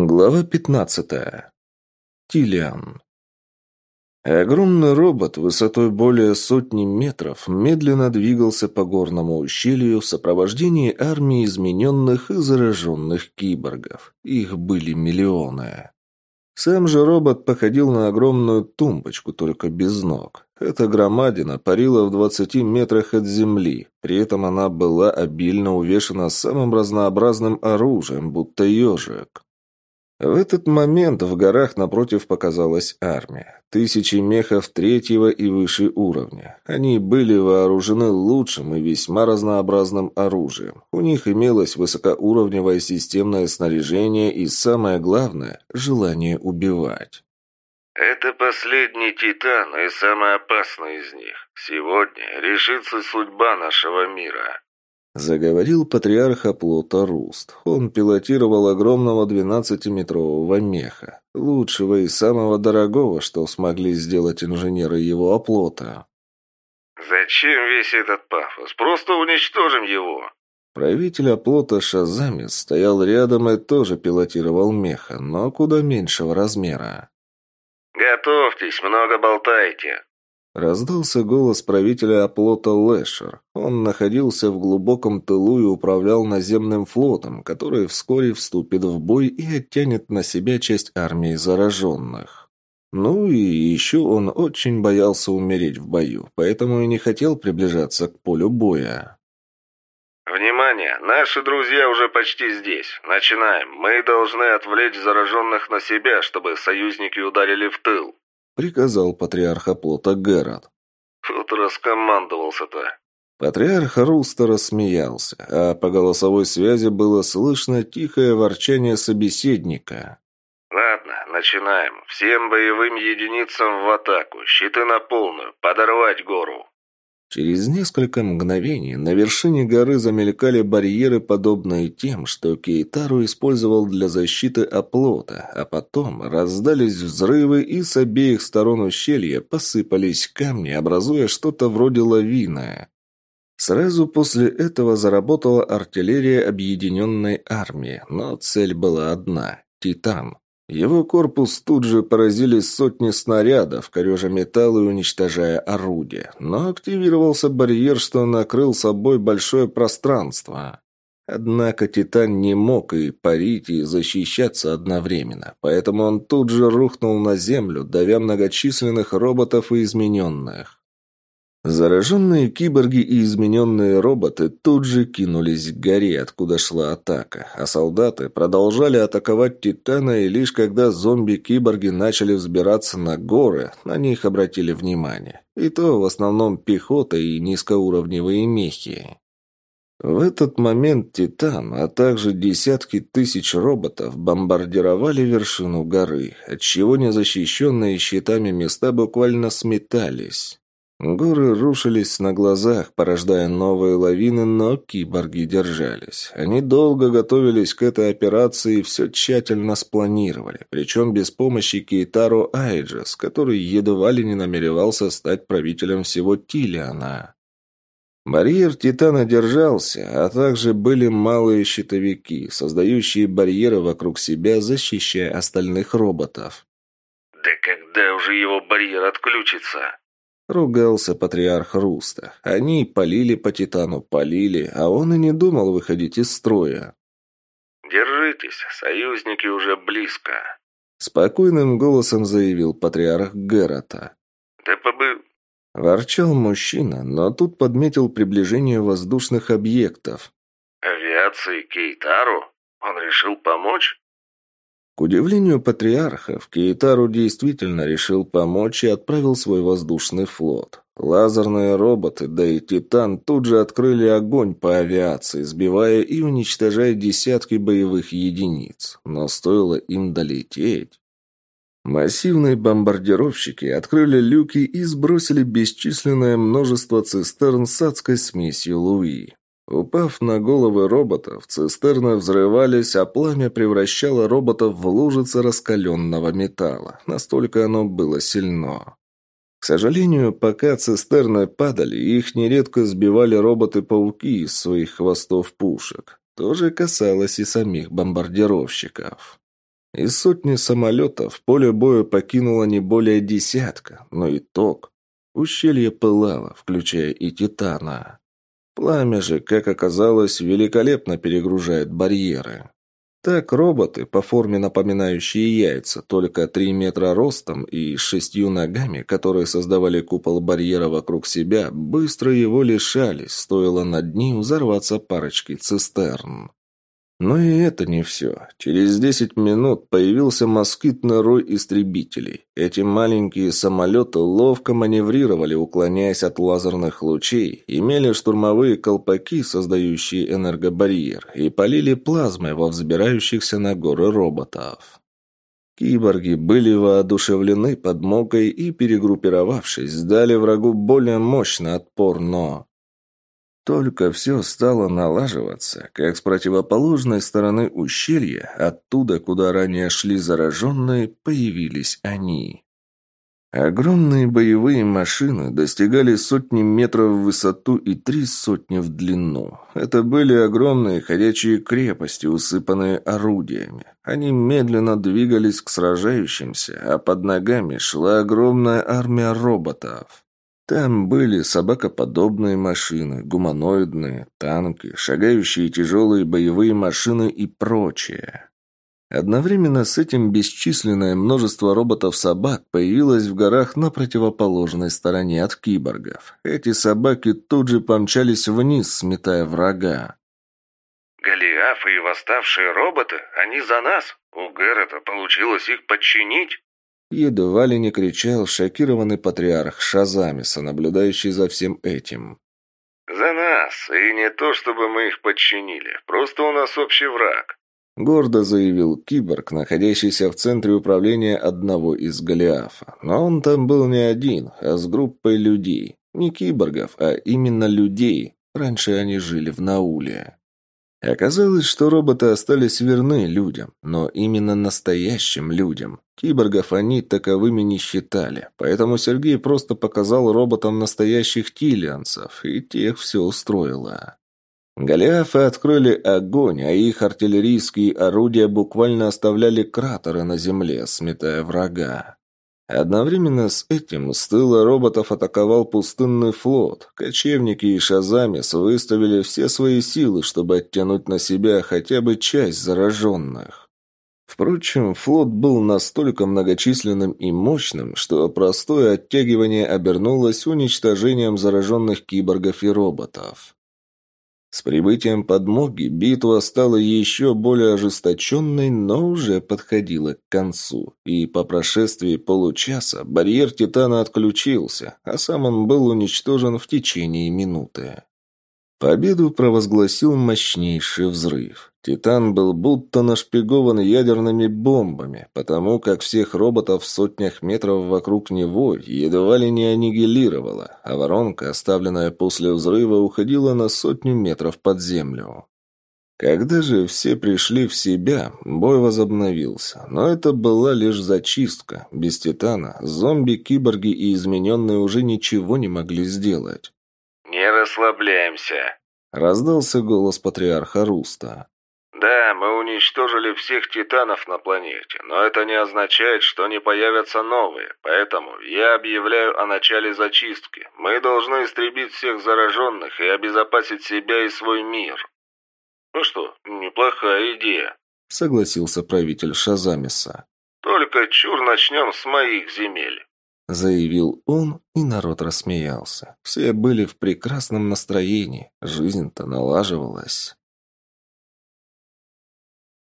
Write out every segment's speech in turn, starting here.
Глава 15. Тилиан. Огромный робот высотой более сотни метров медленно двигался по горному ущелью в сопровождении армии измененных и зараженных киборгов. Их были миллионы. Сам же робот походил на огромную тумбочку, только без ног. Эта громадина парила в двадцати метрах от земли. При этом она была обильно увешана самым разнообразным оружием, будто ежик. В этот момент в горах напротив показалась армия. Тысячи мехов третьего и выше уровня. Они были вооружены лучшим и весьма разнообразным оружием. У них имелось высокоуровневое системное снаряжение и, самое главное, желание убивать. «Это последний Титан и самый опасный из них. Сегодня решится судьба нашего мира», Заговорил патриарх оплота Руст. Он пилотировал огромного двенадцатиметрового меха. Лучшего и самого дорогого, что смогли сделать инженеры его оплота. «Зачем весь этот пафос? Просто уничтожим его!» Правитель оплота Шазамис стоял рядом и тоже пилотировал меха, но куда меньшего размера. «Готовьтесь, много болтайте!» Раздался голос правителя оплота Лэшер. Он находился в глубоком тылу и управлял наземным флотом, который вскоре вступит в бой и оттянет на себя часть армии зараженных. Ну и еще он очень боялся умереть в бою, поэтому и не хотел приближаться к полю боя. «Внимание! Наши друзья уже почти здесь. Начинаем. Мы должны отвлечь зараженных на себя, чтобы союзники ударили в тыл приказал патриарх оплота Герат. «Вот раскомандовался-то». Патриарх Руста рассмеялся, а по голосовой связи было слышно тихое ворчание собеседника. «Ладно, начинаем. Всем боевым единицам в атаку. Щиты на полную. Подорвать гору». Через несколько мгновений на вершине горы замелькали барьеры, подобные тем, что Кейтару использовал для защиты оплота, а потом раздались взрывы, и с обеих сторон ущелья посыпались камни, образуя что-то вроде лавины. Сразу после этого заработала артиллерия объединенной армии, но цель была одна – Титан. Его корпус тут же поразили сотни снарядов, корежа металл и уничтожая орудия. Но активировался барьер, что накрыл собой большое пространство. Однако Титан не мог и парить, и защищаться одновременно, поэтому он тут же рухнул на землю, давя многочисленных роботов и измененных. Зараженные киборги и измененные роботы тут же кинулись к горе, откуда шла атака, а солдаты продолжали атаковать Титана, и лишь когда зомби-киборги начали взбираться на горы, на них обратили внимание. И то в основном пехота и низкоуровневые мехи. В этот момент Титан, а также десятки тысяч роботов бомбардировали вершину горы, отчего незащищенные щитами места буквально сметались. Горы рушились на глазах, порождая новые лавины, но киборги держались. Они долго готовились к этой операции и все тщательно спланировали, причем без помощи Кейтаро Айджес, который едва ли не намеревался стать правителем всего Тилиана. Барьер Титана держался, а также были малые щитовики, создающие барьеры вокруг себя, защищая остальных роботов. «Да когда уже его барьер отключится?» Ругался патриарх Руста. Они полили по Титану, полили, а он и не думал выходить из строя. «Держитесь, союзники уже близко», — спокойным голосом заявил патриарх Герата. «Да побы...» Ворчал мужчина, но тут подметил приближение воздушных объектов. «Авиации Кейтару? Он решил помочь?» К удивлению патриархов, Кейтару действительно решил помочь и отправил свой воздушный флот. Лазерные роботы, да и Титан тут же открыли огонь по авиации, сбивая и уничтожая десятки боевых единиц. Но стоило им долететь... Массивные бомбардировщики открыли люки и сбросили бесчисленное множество цистерн с адской смесью Луи. Упав на головы роботов, цистерны взрывались, а пламя превращало роботов в лужицы раскаленного металла. Настолько оно было сильно. К сожалению, пока цистерны падали, их нередко сбивали роботы-пауки из своих хвостов пушек. То же касалось и самих бомбардировщиков. Из сотни самолетов поле боя покинуло не более десятка, но итог. Ущелье пылало, включая и Титана. Пламя же, как оказалось, великолепно перегружает барьеры. Так роботы, по форме напоминающие яйца, только 3 метра ростом и шестью ногами, которые создавали купол барьера вокруг себя, быстро его лишались, стоило над ним взорваться парочкой цистерн. Но и это не все. Через 10 минут появился москитный рой истребителей. Эти маленькие самолеты ловко маневрировали, уклоняясь от лазерных лучей, имели штурмовые колпаки, создающие энергобарьер, и полили плазмой во взбирающихся на горы роботов. Киборги были воодушевлены подмогой и, перегруппировавшись, дали врагу более мощный отпор, но... Только все стало налаживаться, как с противоположной стороны ущелья, оттуда, куда ранее шли зараженные, появились они. Огромные боевые машины достигали сотни метров в высоту и три сотни в длину. Это были огромные ходячие крепости, усыпанные орудиями. Они медленно двигались к сражающимся, а под ногами шла огромная армия роботов. Там были собакоподобные машины, гуманоидные, танки, шагающие тяжелые боевые машины и прочее. Одновременно с этим бесчисленное множество роботов-собак появилось в горах на противоположной стороне от киборгов. Эти собаки тут же помчались вниз, сметая врага. «Голиафы и восставшие роботы? Они за нас? У Гэррета получилось их подчинить?» Едва ли не кричал шокированный патриарх Шазамиса, наблюдающий за всем этим. «За нас, и не то, чтобы мы их подчинили. Просто у нас общий враг», — гордо заявил киборг, находящийся в центре управления одного из Голиафа. Но он там был не один, а с группой людей. Не киборгов, а именно людей. Раньше они жили в Науле. Оказалось, что роботы остались верны людям, но именно настоящим людям. Киборгов они таковыми не считали, поэтому Сергей просто показал роботам настоящих тилианцев, и тех все устроило. Голиафы открыли огонь, а их артиллерийские орудия буквально оставляли кратеры на земле, сметая врага. Одновременно с этим с тыла роботов атаковал пустынный флот. Кочевники и Шазамис выставили все свои силы, чтобы оттянуть на себя хотя бы часть зараженных. Впрочем, флот был настолько многочисленным и мощным, что простое оттягивание обернулось уничтожением зараженных киборгов и роботов. С прибытием подмоги битва стала еще более ожесточенной, но уже подходила к концу, и по прошествии получаса барьер Титана отключился, а сам он был уничтожен в течение минуты. Победу провозгласил мощнейший взрыв. Титан был будто нашпигован ядерными бомбами, потому как всех роботов в сотнях метров вокруг него едва ли не аннигилировала, а воронка, оставленная после взрыва, уходила на сотню метров под землю. Когда же все пришли в себя, бой возобновился. Но это была лишь зачистка. Без Титана зомби, киборги и измененные уже ничего не могли сделать. «Не расслабляемся», — раздался голос патриарха Руста. «Да, мы уничтожили всех титанов на планете, но это не означает, что не появятся новые, поэтому я объявляю о начале зачистки. Мы должны истребить всех зараженных и обезопасить себя и свой мир». «Ну что, неплохая идея», — согласился правитель Шазамиса. «Только чур начнем с моих земель». Заявил он, и народ рассмеялся. Все были в прекрасном настроении, жизнь-то налаживалась.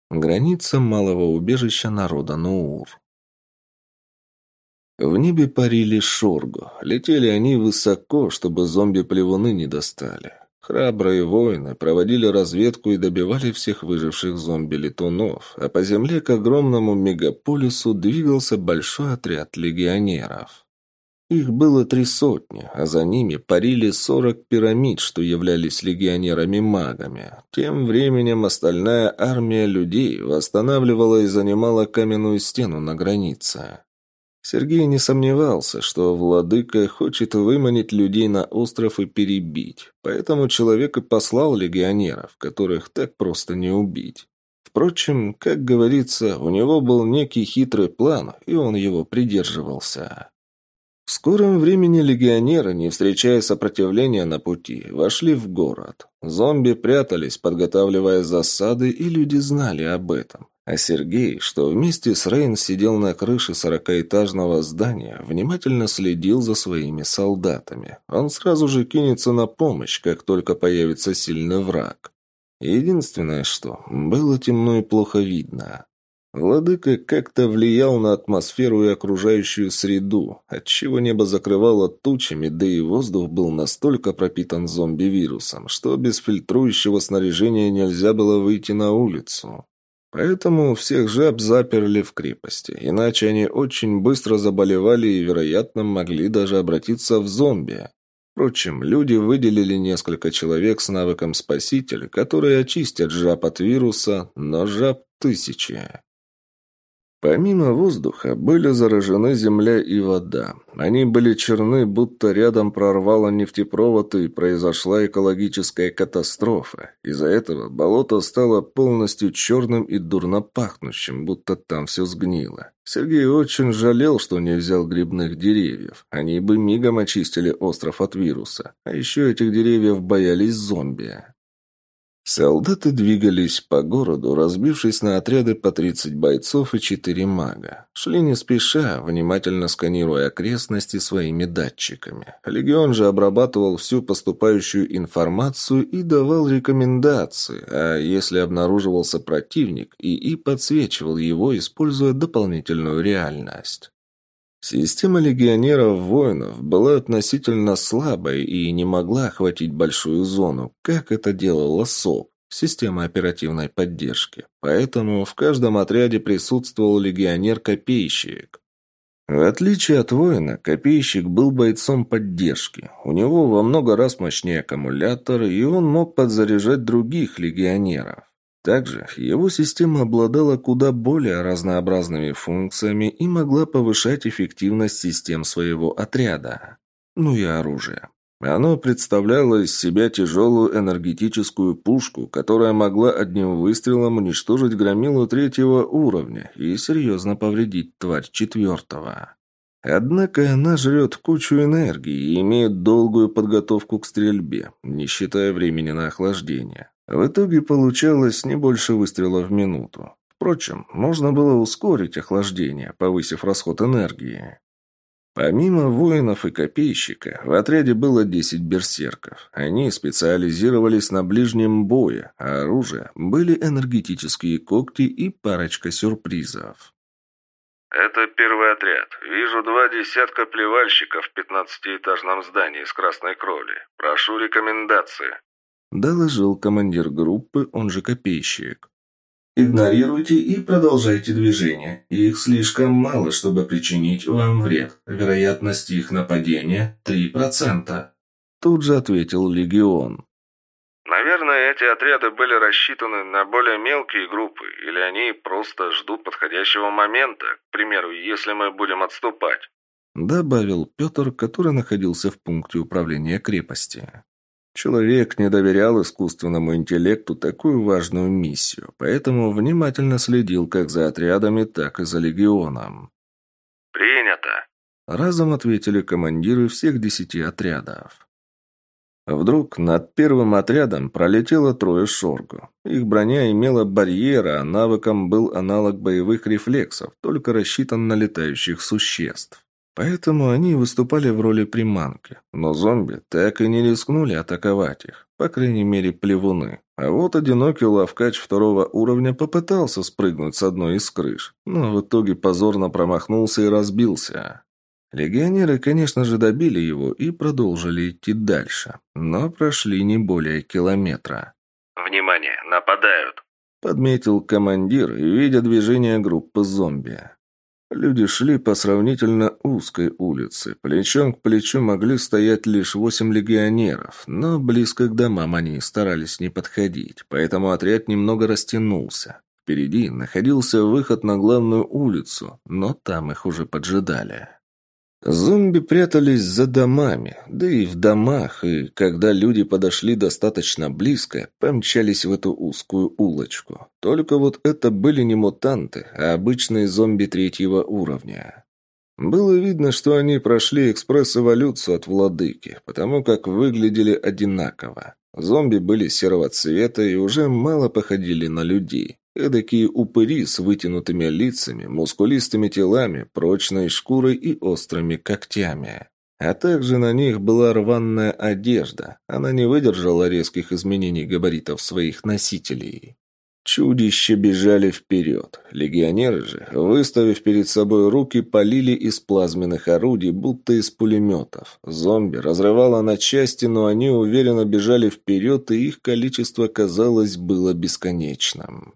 Граница малого убежища народа Нуур. В небе парили шоргу. Летели они высоко, чтобы зомби-плевуны не достали. Храбрые воины проводили разведку и добивали всех выживших зомби-летунов, а по земле к огромному мегаполису двигался большой отряд легионеров. Их было три сотни, а за ними парили сорок пирамид, что являлись легионерами-магами. Тем временем остальная армия людей восстанавливала и занимала каменную стену на границе. Сергей не сомневался, что владыка хочет выманить людей на остров и перебить, поэтому человек и послал легионеров, которых так просто не убить. Впрочем, как говорится, у него был некий хитрый план, и он его придерживался. В скором времени легионеры, не встречая сопротивления на пути, вошли в город. Зомби прятались, подготавливая засады, и люди знали об этом. А Сергей, что вместе с Рейн сидел на крыше сорокаэтажного здания, внимательно следил за своими солдатами. Он сразу же кинется на помощь, как только появится сильный враг. Единственное, что было темно и плохо видно. Владыка как-то влиял на атмосферу и окружающую среду, отчего небо закрывало тучами, да и воздух был настолько пропитан зомби-вирусом, что без фильтрующего снаряжения нельзя было выйти на улицу. Поэтому всех жаб заперли в крепости, иначе они очень быстро заболевали и, вероятно, могли даже обратиться в зомби. Впрочем, люди выделили несколько человек с навыком спасителя, которые очистят жаб от вируса, но жаб тысячи. Помимо воздуха были заражены земля и вода. Они были черны, будто рядом прорвало нефтепровод и произошла экологическая катастрофа. Из-за этого болото стало полностью черным и дурно пахнущим, будто там все сгнило. Сергей очень жалел, что не взял грибных деревьев. Они бы мигом очистили остров от вируса. А еще этих деревьев боялись зомби. Солдаты двигались по городу, разбившись на отряды по 30 бойцов и 4 мага. Шли не спеша, внимательно сканируя окрестности своими датчиками. Легион же обрабатывал всю поступающую информацию и давал рекомендации, а если обнаруживался противник, и подсвечивал его, используя дополнительную реальность. Система легионеров-воинов была относительно слабой и не могла охватить большую зону, как это делала СОП, система оперативной поддержки. Поэтому в каждом отряде присутствовал легионер-копейщик. В отличие от воина, копейщик был бойцом поддержки. У него во много раз мощнее аккумулятор, и он мог подзаряжать других легионеров. Также его система обладала куда более разнообразными функциями и могла повышать эффективность систем своего отряда. Ну и оружие. Оно представляло из себя тяжелую энергетическую пушку, которая могла одним выстрелом уничтожить громилу третьего уровня и серьезно повредить тварь четвертого. Однако она жрет кучу энергии и имеет долгую подготовку к стрельбе, не считая времени на охлаждение. В итоге получалось не больше выстрела в минуту. Впрочем, можно было ускорить охлаждение, повысив расход энергии. Помимо воинов и копейщика, в отряде было 10 берсерков. Они специализировались на ближнем бое, а оружие были энергетические когти и парочка сюрпризов. «Это первый отряд. Вижу два десятка плевальщиков в пятнадцатиэтажном здании с красной кроли. Прошу рекомендации». Доложил командир группы, он же копейщик. Игнорируйте и продолжайте движение. Их слишком мало, чтобы причинить вам вред. Вероятность их нападения – 3%. Тут же ответил Легион. Наверное, эти отряды были рассчитаны на более мелкие группы, или они просто ждут подходящего момента, к примеру, если мы будем отступать. Добавил Петр, который находился в пункте управления крепости. Человек не доверял искусственному интеллекту такую важную миссию, поэтому внимательно следил как за отрядами, так и за легионом. «Принято!» Разом ответили командиры всех десяти отрядов. Вдруг над первым отрядом пролетело трое шоргу. Их броня имела барьеры, а навыком был аналог боевых рефлексов, только рассчитан на летающих существ. Поэтому они выступали в роли приманки. Но зомби так и не рискнули атаковать их. По крайней мере, плевуны. А вот одинокий ловкач второго уровня попытался спрыгнуть с одной из крыш, но в итоге позорно промахнулся и разбился. Легионеры, конечно же, добили его и продолжили идти дальше, но прошли не более километра. «Внимание! Нападают!» — подметил командир, видя движение группы зомби. Люди шли по сравнительно узкой улице. Плечом к плечу могли стоять лишь восемь легионеров, но близко к домам они старались не подходить, поэтому отряд немного растянулся. Впереди находился выход на главную улицу, но там их уже поджидали. Зомби прятались за домами, да и в домах, и когда люди подошли достаточно близко, помчались в эту узкую улочку. Только вот это были не мутанты, а обычные зомби третьего уровня. Было видно, что они прошли экспресс-эволюцию от владыки, потому как выглядели одинаково. Зомби были серого цвета и уже мало походили на людей. Эдакие упыри с вытянутыми лицами, мускулистыми телами, прочной шкурой и острыми когтями. А также на них была рваная одежда. Она не выдержала резких изменений габаритов своих носителей. Чудища бежали вперед. Легионеры же, выставив перед собой руки, полили из плазменных орудий, будто из пулеметов. Зомби разрывало на части, но они уверенно бежали вперед, и их количество, казалось, было бесконечным.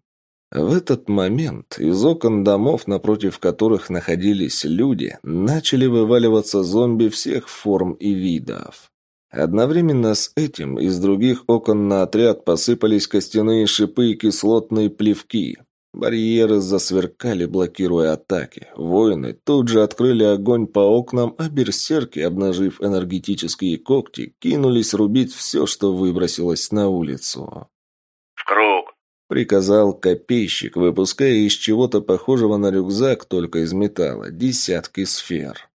В этот момент из окон домов, напротив которых находились люди, начали вываливаться зомби всех форм и видов. Одновременно с этим из других окон на отряд посыпались костяные шипы и кислотные плевки. Барьеры засверкали, блокируя атаки. Воины тут же открыли огонь по окнам, а берсерки, обнажив энергетические когти, кинулись рубить все, что выбросилось на улицу. Приказал копейщик, выпуская из чего-то похожего на рюкзак, только из металла, десятки сфер.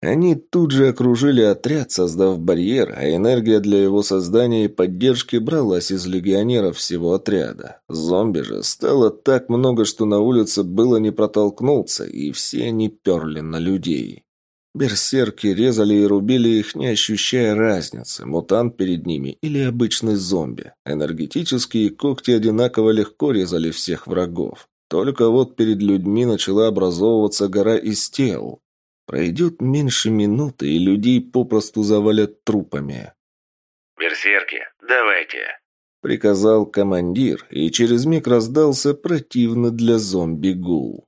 Они тут же окружили отряд, создав барьер, а энергия для его создания и поддержки бралась из легионеров всего отряда. Зомби же стало так много, что на улице было не протолкнуться, и все они перли на людей. Берсерки резали и рубили их, не ощущая разницы, мутант перед ними или обычный зомби. Энергетические когти одинаково легко резали всех врагов. Только вот перед людьми начала образовываться гора из тел. Пройдет меньше минуты, и людей попросту завалят трупами. «Берсерки, давайте!» Приказал командир, и через миг раздался противно для зомби гул.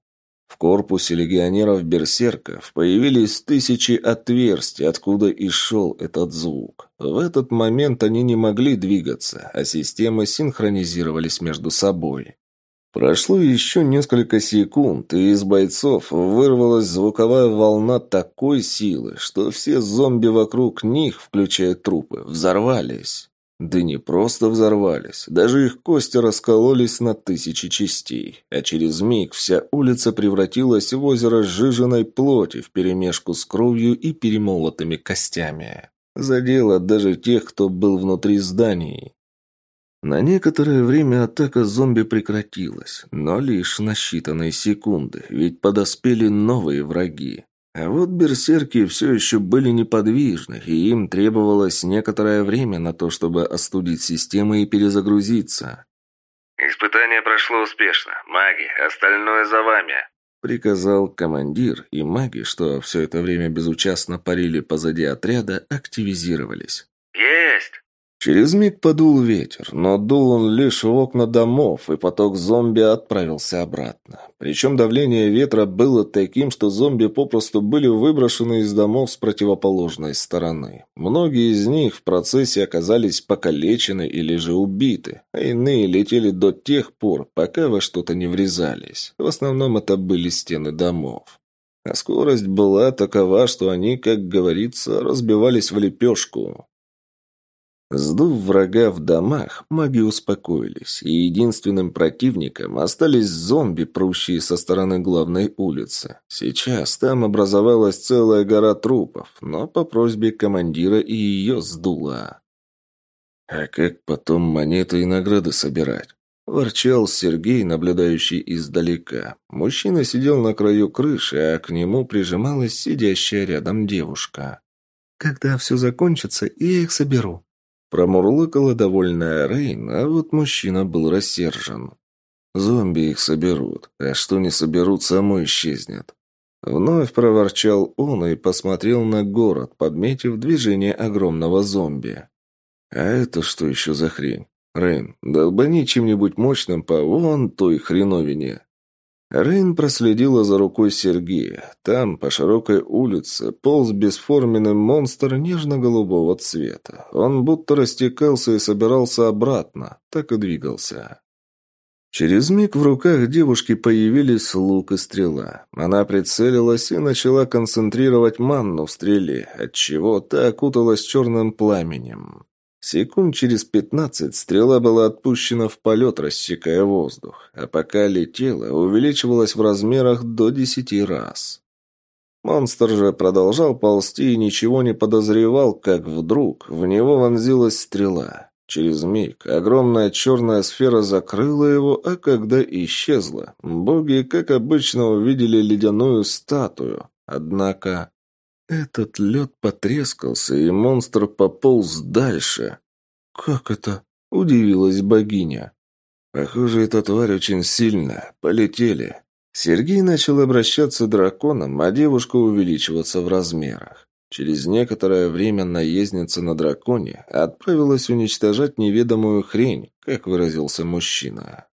В корпусе легионеров-берсерков появились тысячи отверстий, откуда и шел этот звук. В этот момент они не могли двигаться, а системы синхронизировались между собой. Прошло еще несколько секунд, и из бойцов вырвалась звуковая волна такой силы, что все зомби вокруг них, включая трупы, взорвались. Да не просто взорвались, даже их кости раскололись на тысячи частей, а через миг вся улица превратилась в озеро сжиженной плоти вперемешку с кровью и перемолотыми костями. Задело даже тех, кто был внутри зданий. На некоторое время атака зомби прекратилась, но лишь на считанные секунды, ведь подоспели новые враги. А вот берсерки все еще были неподвижны, и им требовалось некоторое время на то, чтобы остудить системы и перезагрузиться. «Испытание прошло успешно. Маги, остальное за вами», — приказал командир, и маги, что все это время безучастно парили позади отряда, активизировались. Через миг подул ветер, но дул он лишь в окна домов, и поток зомби отправился обратно. Причем давление ветра было таким, что зомби попросту были выброшены из домов с противоположной стороны. Многие из них в процессе оказались покалечены или же убиты, а иные летели до тех пор, пока во что-то не врезались. В основном это были стены домов. А скорость была такова, что они, как говорится, разбивались в лепешку. Сдув врага в домах, маги успокоились, и единственным противником остались зомби, прущие со стороны главной улицы. Сейчас там образовалась целая гора трупов, но по просьбе командира и ее сдуло. «А как потом монеты и награды собирать?» Ворчал Сергей, наблюдающий издалека. Мужчина сидел на краю крыши, а к нему прижималась сидящая рядом девушка. «Когда все закончится, я их соберу», Промурлыкала довольная Рейн, а вот мужчина был рассержен. Зомби их соберут, а что не соберут, само исчезнет. Вновь проворчал он и посмотрел на город, подметив движение огромного зомби. А это что еще за хрень? Рейн, долбани чем-нибудь мощным по вон той хреновине. Рейн проследила за рукой Сергея. Там, по широкой улице, полз бесформенный монстр нежно-голубого цвета. Он будто растекался и собирался обратно, так и двигался. Через миг в руках девушки появились лук и стрела. Она прицелилась и начала концентрировать манну в стреле, отчего та окуталась черным пламенем. Секунд через пятнадцать стрела была отпущена в полет, рассекая воздух, а пока летела, увеличивалась в размерах до десяти раз. Монстр же продолжал ползти и ничего не подозревал, как вдруг в него вонзилась стрела. Через миг огромная черная сфера закрыла его, а когда исчезла, боги, как обычно, увидели ледяную статую. Однако этот лед потрескался, и монстр пополз дальше. «Как это?» – удивилась богиня. «Похоже, эта тварь очень сильна. Полетели». Сергей начал обращаться драконом, а девушка увеличиваться в размерах. Через некоторое время наездница на драконе отправилась уничтожать неведомую хрень, как выразился мужчина.